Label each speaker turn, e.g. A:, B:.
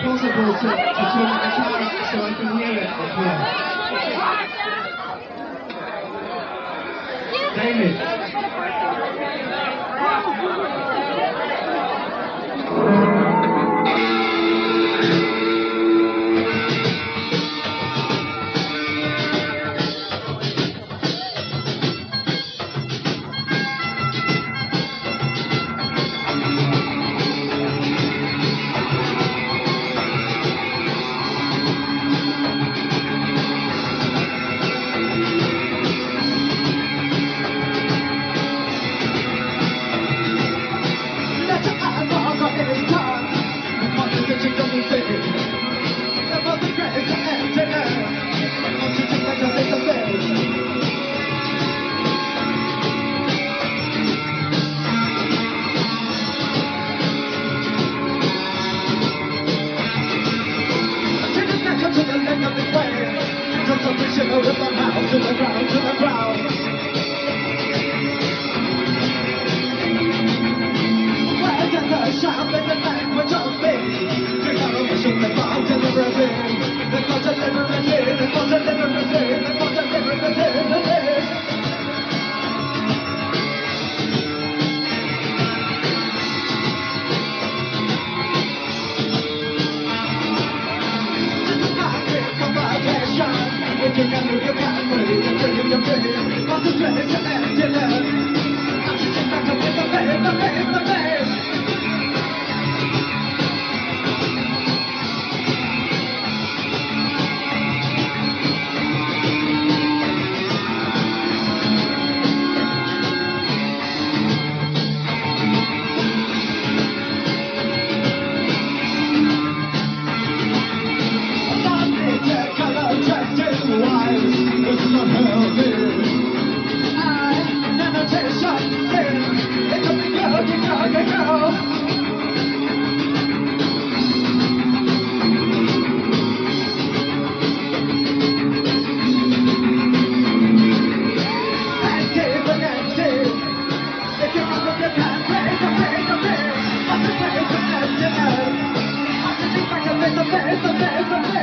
A: Possible to, to turn the sound so I can hear it up here? David.
B: Face to Nasıl söyle, nasıl söyle, face,